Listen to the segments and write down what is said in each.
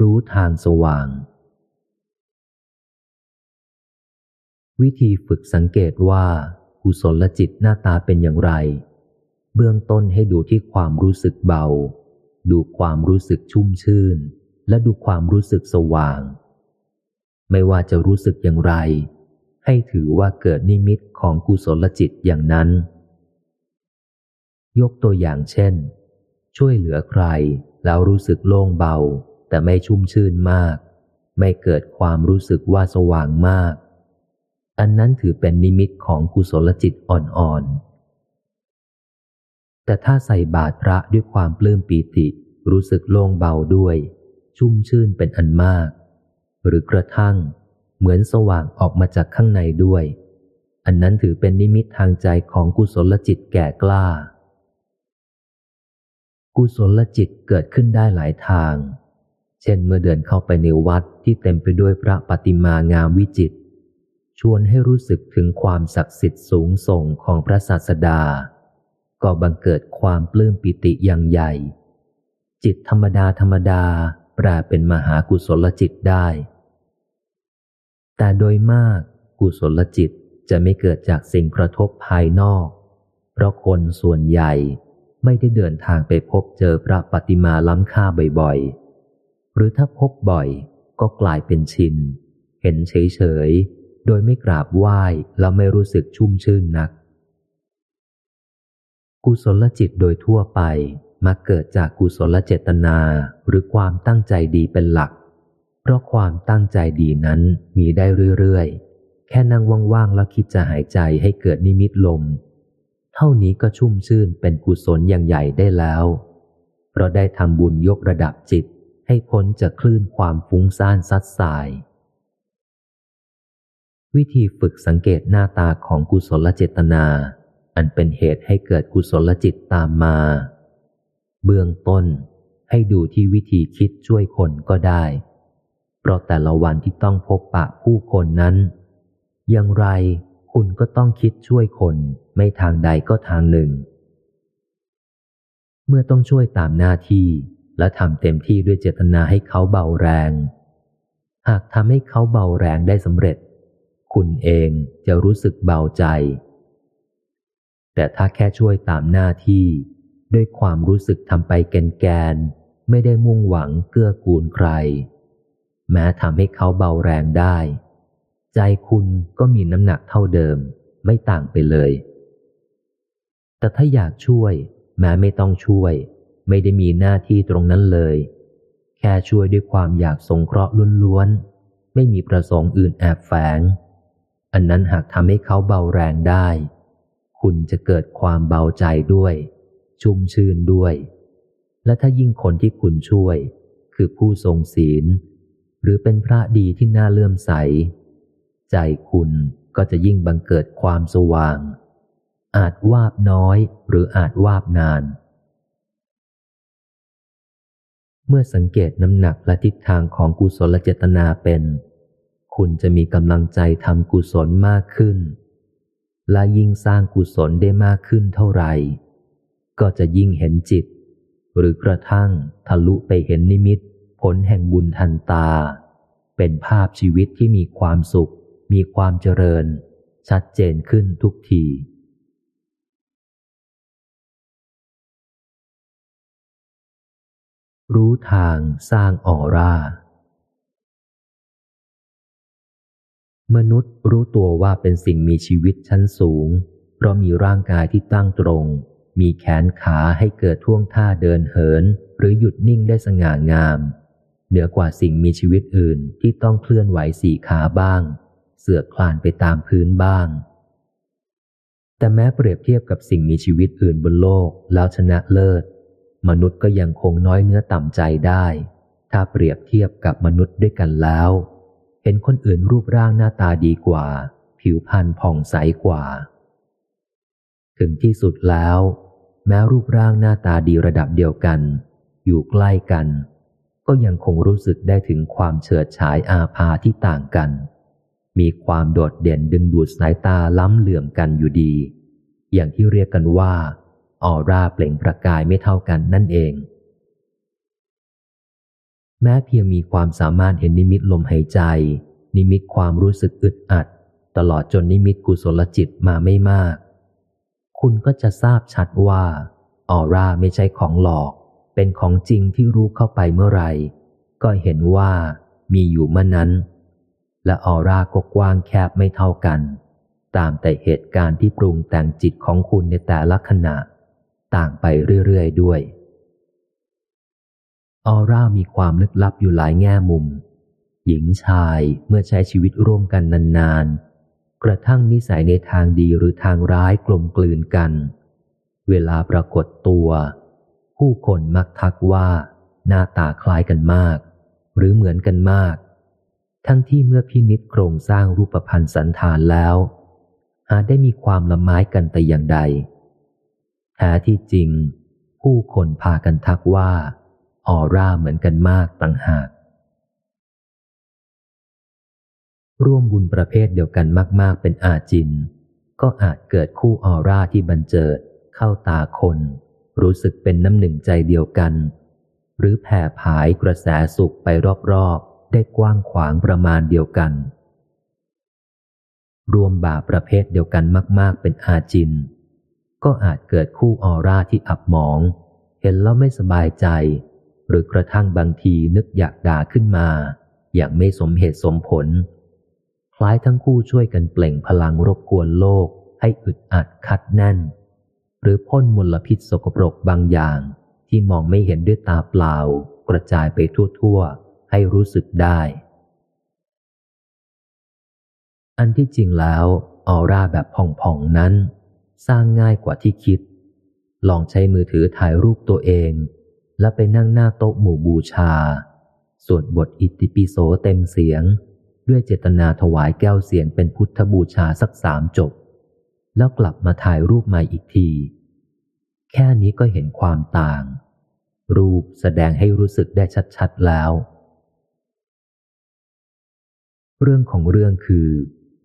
รู้ทางสว่าง วิธีฝึกสังเกตว่ากุศลจิตหน้าตาเป็นอย่างไร เบื้องต้นให้ดูที่ความรู้สึกเบา ดูความรู้สึกชุ่มชื่น และดูความรู้สึกสว่าง ไม่ว่าจะรู้สึกอย่างไร ให้ถือว่าเกิดนิมิตของกุศลจิตอย่างนั้น ยกตัวอย่างเช่น ช่วยเหลือใครแล้วรู้สึกโล่งเบา แต่ไม่ชุ่มชื่นมาก ไม่เกิดความรู้สึกว่าสว่างมาก อันนั้นถือเป็นนิมิตของกุศลจิตอ่อนๆ แต่ถ้าใส่บาตรพระด้วยความปลื้มปีติ รู้สึกโล่งเบาด้วย ชุ่มชื่นเป็นอันมาก หรือกระทั่งเหมือนสว่างออกมาจากข้างในด้วย อันนั้นถือเป็นนิมิตทางใจของกุศลจิตแก่กล้า กุศลจิตเกิดขึ้นได้หลายทาง เช่นเมื่อเดินเข้าไปในวัดที่เต็มไปด้วยพระปฏิมางามวิจิต ชวนให้รู้สึกถึงความศักดิ์สิทธิ์สูงส่งของพระศาสดา ก็บังเกิดความปลื้มปิติอย่างใหญ่ จิตธรรมดาธรรมดาแปลเป็นมหากุศลจิตได้ แต่โดยมากกุศลจิตจะไม่เกิดจากสิ่งกระทบภายนอก เพราะคนส่วนใหญ่ไม่ได้เดินทางไปพบเจอพระปฏิมาล้ำค่าบ่อยๆ หรือถ้าพบบ่อยก็กลายเป็นชิน เห็นเฉยๆ โดยไม่กราบไหว้แล้วไม่รู้สึกชุ่มชื่นนัก กุศลจิตโดยทั่วไปมักเกิดจากกุศลเจตนาหรือความตั้งใจดีเป็นหลัก เพราะความตั้งใจดีนั้นมีได้เรื่อยๆ แค่นั่งว่างๆ แล้วคิดจะหายใจให้เกิดนิมิตลม เท่านี้ก็ชุ่มชื่นเป็นกุศลอย่างใหญ่ได้แล้ว เพราะได้ทำบุญยกระดับจิต ให้พ้นจากคลื่นความฟุ้งซ่านซัดสาย วิธีฝึกสังเกตหน้าตาของกุศลเจตนา อันเป็นเหตุให้เกิดกุศลจิตตามมา เบื้องต้นให้ดูที่วิธีคิดช่วยคนก็ได้ เพราะแต่ละวันที่ต้องพบปะผู้คนนั้น อย่างไรคุณก็ต้องคิดช่วยคนไม่ทางใดก็ทางหนึ่ง เมื่อต้องช่วยตามหน้าที่ และทำเต็มที่ด้วยเจตนาให้เขาเบาแรง หากทำให้เขาเบาแรงได้สำเร็จ คุณเองจะรู้สึกเบาใจ แต่ถ้าแค่ช่วยตามหน้าที่ ด้วยความรู้สึกทำไปแกนแกน ไม่ได้มุ่งหวังเกื้อกูลใคร แม้ทำให้เขาเบาแรงได้ ใจคุณก็มีน้ำหนักเท่าเดิม ไม่ต่างไปเลย แต่ถ้าอยากช่วย แม้ไม่ต้องช่วย ไม่ได้มีหน้าที่ตรงนั้นเลย แค่ช่วยด้วยความอยากสงเคราะห์ล้วนๆ ไม่มีประสงค์อื่นแอบแฝง อันนั้นหากทำให้เขาเบาแรงได้ คุณจะเกิดความเบาใจด้วย ชุ่มชื่นด้วย และถ้ายิ่งคนที่คุณช่วย คือผู้ทรงศีล หรือเป็นพระดีที่น่าเลื่อมใส ใจคุณก็จะยิ่งบังเกิดความสว่าง อาจวาบน้อยหรืออาจวาบนาน เมื่อสังเกตน้ำหนักและทิศทางของกุศลเจตนาเป็น คุณจะมีกำลังใจทำกุศลมากขึ้น และยิ่งสร้างกุศลได้มากขึ้นเท่าไหร่ ก็จะยิ่งเห็นจิต หรือกระทั่งทะลุไปเห็นนิมิต ผลแห่งบุญทันตา เป็นภาพชีวิตที่มีความสุข มีความเจริญ ชัดเจนขึ้นทุกที รู้ทางสร้างออร่า มนุษย์รู้ตัวว่าเป็นสิ่งมีชีวิตชั้นสูง เพราะมีร่างกายที่ตั้งตรง มีแขนขาให้เกิดท่วงท่าเดินเหิน หรือหยุดนิ่งได้สง่างาม เหนือกว่าสิ่งมีชีวิตอื่นที่ต้องเคลื่อนไหวสี่ขาบ้าง เสือกคลานไปตามพื้นบ้าง แต่แม้เปรียบเทียบกับสิ่งมีชีวิตอื่นบนโลกแล้วชนะเลิศ มนุษย์ก็ยังคงน้อยเนื้อต่ำใจได้ ถ้าเปรียบเทียบกับมนุษย์ด้วยกันแล้ว เห็นคนอื่นรูปร่างหน้าตาดีกว่า ผิวพรรณผ่องใสกว่า ถึงที่สุดแล้ว แม้รูปร่างหน้าตาดีระดับเดียวกัน อยู่ใกล้กัน ก็ยังคงรู้สึกได้ถึงความเฉิดฉายอาภาที่ต่างกัน มีความโดดเด่นดึงดูดสายตาล้ำเหลื่อมกันอยู่ดี อย่างที่เรียกกันว่า ออร่าเปล่งประกายไม่เท่ากันนั่นเอง แม้เพียงมีความสามารถเห็นนิมิตลมหายใจ นิมิตความรู้สึกอึดอัด ตลอดจนนิมิตกุศลจิตมาไม่มาก คุณก็จะทราบชัดว่า ออร่าไม่ใช่ของหลอก เป็นของจริงที่รู้เข้าไปเมื่อไหร่ ก็เห็นว่ามีอยู่เมื่อนั้น และออร่าก็กว้างแคบไม่เท่ากันตามแต่เหตุการณ์ที่ปรุงแต่งจิตของคุณในแต่ละขณะ ต่างไปเรื่อยๆด้วย ออร่ามีความลึกลับอยู่หลายแง่มุม หญิงชายเมื่อใช้ชีวิตร่วมกันนานๆ กระทั่งนิสัยในทางดีหรือทางร้ายกลมกลืนกัน เวลาปรากฏตัว ผู้คนมักทักว่าหน้าตาคล้ายกันมาก หรือเหมือนกันมาก ทั้งที่เมื่อพินิษโครงสร้างรูปพันธ์สันฐานแล้วหาได้มีความละไม้กันแต่อย่างใด แท้ที่จริง ผู้คนพากันทักว่า ออร่าเหมือนกันมากต่างหาก ร่วมบุญประเภทเดียวกันมาก ๆ เป็นอาจิน ก็อาจเกิดคู่ออร่าที่บันเจิด เข้าตาคน รู้สึกเป็นน้ำหนึ่งใจเดียวกัน หรือแผ่ผายกระแสสุขไปรอบ ๆ ได้กว้างขวางประมาณเดียวกันรวมบาประเภทเดียวกันมาก ๆ เป็นอาจิน ก็อาจเกิดคู่ออร่าที่อับหมอง เห็นแล้วไม่สบายใจ หรือกระทั่งบางทีนึกอยากด่าขึ้นมา อย่างไม่สมเหตุสมผล คล้ายทั้งคู่ช่วยกันเปล่งพลังรบกวนโลกให้อึดอัดคัดแน่น หรือพ่นมลพิษสกปรกบางอย่างที่มองไม่เห็นด้วยตาเปล่า กระจายไปทั่วๆ ให้รู้สึกได้ อันที่จริงแล้ว ออร่าแบบผ่องๆนั้น สร้างง่ายกว่าที่คิด ลองใช้มือถือถ่ายรูปตัวเอง และไปนั่งหน้าโต๊ะหมู่บูชา สวดบทอิติปิโสเต็มเสียง ด้วยเจตนาถวายแก้วเสียงเป็นพุทธบูชาสักสามจบ แล้วกลับมาถ่ายรูปใหม่อีกที แค่นี้ก็เห็นความต่าง รูปแสดงให้รู้สึกได้ชัดๆแล้ว เรื่องของเรื่องคือ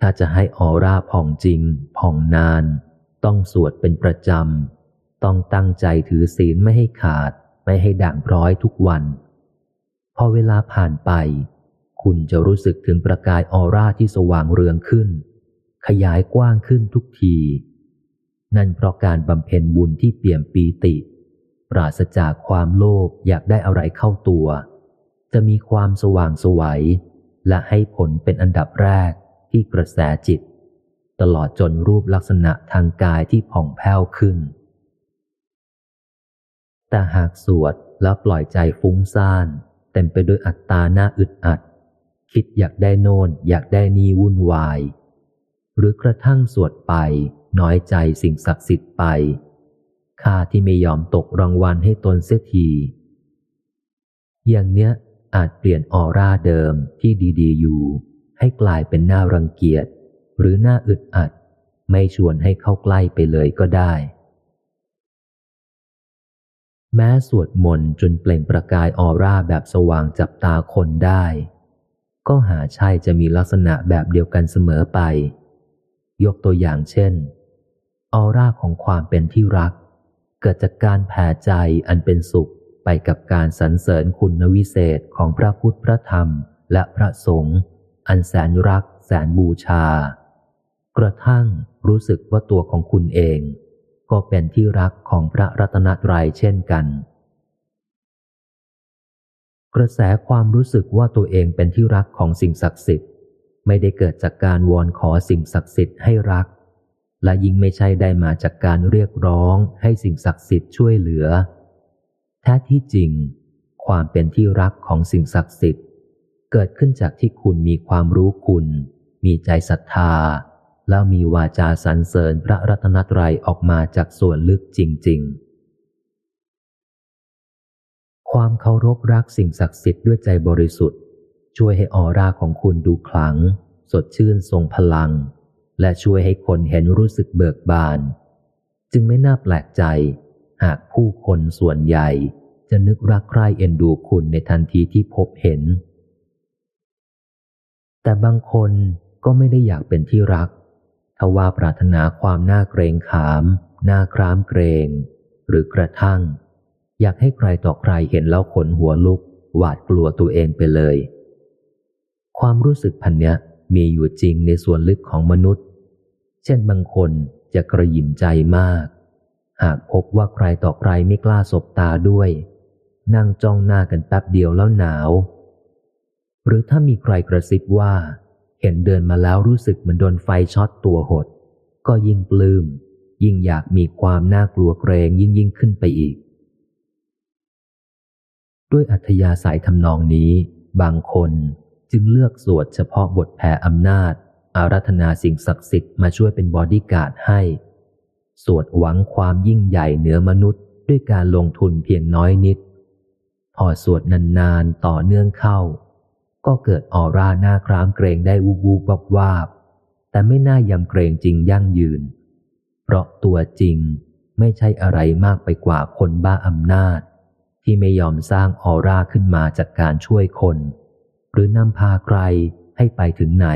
ถ้าจะให้ออร่าผ่องจริง ผ่องนาน ต้องสวดเป็นประจำ ต้องตั้งใจถือศีลไม่ให้ขาด ไม่ให้ด่างพร้อยทุกวัน พอเวลาผ่านไป คุณจะรู้สึกถึงประกายออร่าที่สว่างเรืองขึ้น ขยายกว้างขึ้นทุกที นั่นเพราะการบำเพ็ญบุญที่เปี่ยมปีติ ปราศจากความโลภอยากได้อะไรเข้าตัว จะมีความสว่างสวัยและให้ผลเป็นอันดับแรกที่กระแสจิต ตลอดจนรูปลักษณะทางกายที่ผ่องแผ้วขึ้น แต่หากสวดแล้วปล่อยใจฟุ้งซ่าน เต็มไปด้วยอัตตาหน้าอึดอัด คิดอยากได้โน่นอยากได้นี่วุ่นวาย หรือกระทั่งสวดไป น้อยใจสิ่งศักดิ์สิทธิ์ไปข้าที่ไม่ยอมตกรางวัลให้ตนเสียที อย่างเนี้ยอาจเปลี่ยนออร่าเดิมที่ดี ๆ อยู่ ให้กลายเป็นหน้ารังเกียจ หรือหน้าอึดอัด ไม่ชวนให้เข้าใกล้ไปเลยก็ได้ แม้สวดมนต์จนเปล่งประกายออร่าแบบสว่างจับตาคนได้ ก็หาใช่จะมีลักษณะแบบเดียวกันเสมอไป ยกตัวอย่างเช่น ออร่าของความเป็นที่รัก เกิดจากการแผ่ใจอันเป็นสุขไปกับการสรรเสริญคุณวิเศษของพระพุทธพระธรรมและพระสงฆ์อันแสนรักแสนบูชา กระทั่งรู้สึกว่าตัวของคุณเอง ก็เป็นที่รักของพระรัตนตรัยเช่นกัน กระแสความรู้สึกว่าตัวเองเป็นที่รักของสิ่งศักดิ์สิทธิ์ ไม่ได้เกิดจากการวอนขอสิ่งศักดิ์สิทธิ์ให้รัก และยิ่งไม่ใช่ได้มาจากการเรียกร้องให้สิ่งศักดิ์สิทธิ์ช่วยเหลือ แท้ที่จริง ความเป็นที่รักของสิ่งศักดิ์สิทธิ์ เกิดขึ้นจากที่คุณมีความรู้คุณ มีใจศรัทธา แล้วมีวาจาสรรเสริญพระรัตนตรัยออกมาจากส่วนลึกจริง ๆ ความเคารพรักสิ่งศักดิ์สิทธิ์ด้วยใจบริสุทธิ์ ช่วยให้ออร่าของคุณดูขลัง สดชื่นทรงพลัง และช่วยให้คนเห็นรู้สึกเบิกบาน จึงไม่น่าแปลกใจ หากผู้คนส่วนใหญ่จะนึกรักใคร่เอ็นดูคุณในทันทีที่พบเห็น แต่บางคนก็ไม่ได้อยากเป็นที่รัก ทว่าปรารถนาความน่าเกรงขาม น่าครามเกรง หรือกระทั่ง อยากให้ใครต่อใครเห็นแล้วขนหัวลุก หวาดกลัวตัวเองไปเลย ความรู้สึกพันเนี้ยมีอยู่จริงในส่วนลึกของมนุษย์ เช่นบางคนจะกระยิมใจมาก หากพบว่าใครต่อใครไม่กล้าสบตาด้วย นั่งจ้องหน้ากันแป๊บเดียวแล้วหนาว หรือถ้ามีใครกระซิบว่า เห็นเดินมาแล้วรู้สึกเหมือนโดนไฟช็อตตัวหด ก็ยิ่งปลื้ม ยิ่งอยากมีความน่ากลัวเกรงยิ่งยิ่งขึ้นไปอีก ด้วยอัธยาศัยทำนองนี้ บางคนจึงเลือกสวดเฉพาะบทแผ่อำนาจ อาราธนาสิ่งศักดิ์สิทธิ์มาช่วยเป็นบอดี้การ์ดให้ สวดหวังความยิ่งใหญ่เหนือมนุษย์ด้วยการลงทุนเพียงน้อยนิด พอสวดนานๆต่อเนื่องเข้า ก็เกิดออร่าหน้าครามเกรงได้วูบูบวับวาบ แต่ไม่น่ายำเกรงจริงยั่งยืน เพราะตัวจริงไม่ใช่อะไรมากไปกว่าคนบ้าอำนาจ ที่ไม่ยอมสร้างออร่าขึ้นมาจากการช่วยคน หรือนำพาใครให้ไปถึงไหน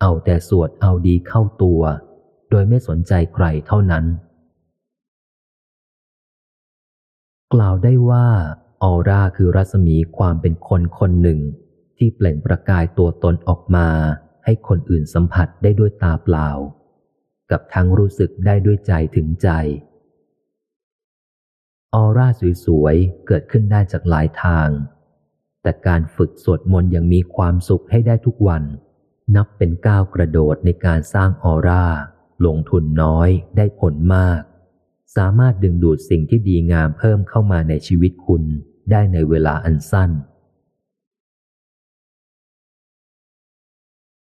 เอาแต่สวดเอาดีเข้าตัว โดยไม่สนใจใครเท่านั้น กล่าวได้ว่าออร่าคือรัศมีความเป็นคนคนหนึ่ง ที่เปล่งประกายตัวตนออกมา ให้คนอื่นสัมผัสได้ด้วยตาเปล่า กับทั้งรู้สึกได้ด้วยใจถึงใจ ออร่าสวยๆ เกิดขึ้นได้จากหลายทาง แต่การฝึกสวดมนต์ย่างมีความสุขให้ได้ทุกวัน นับเป็นก้าวกระโดดในการสร้างออร่า ลงทุนน้อยได้ผลมาก สามารถดึงดูดสิ่งที่ดีงามเพิ่มเข้ามาในชีวิตคุณได้ในเวลาอันสั้น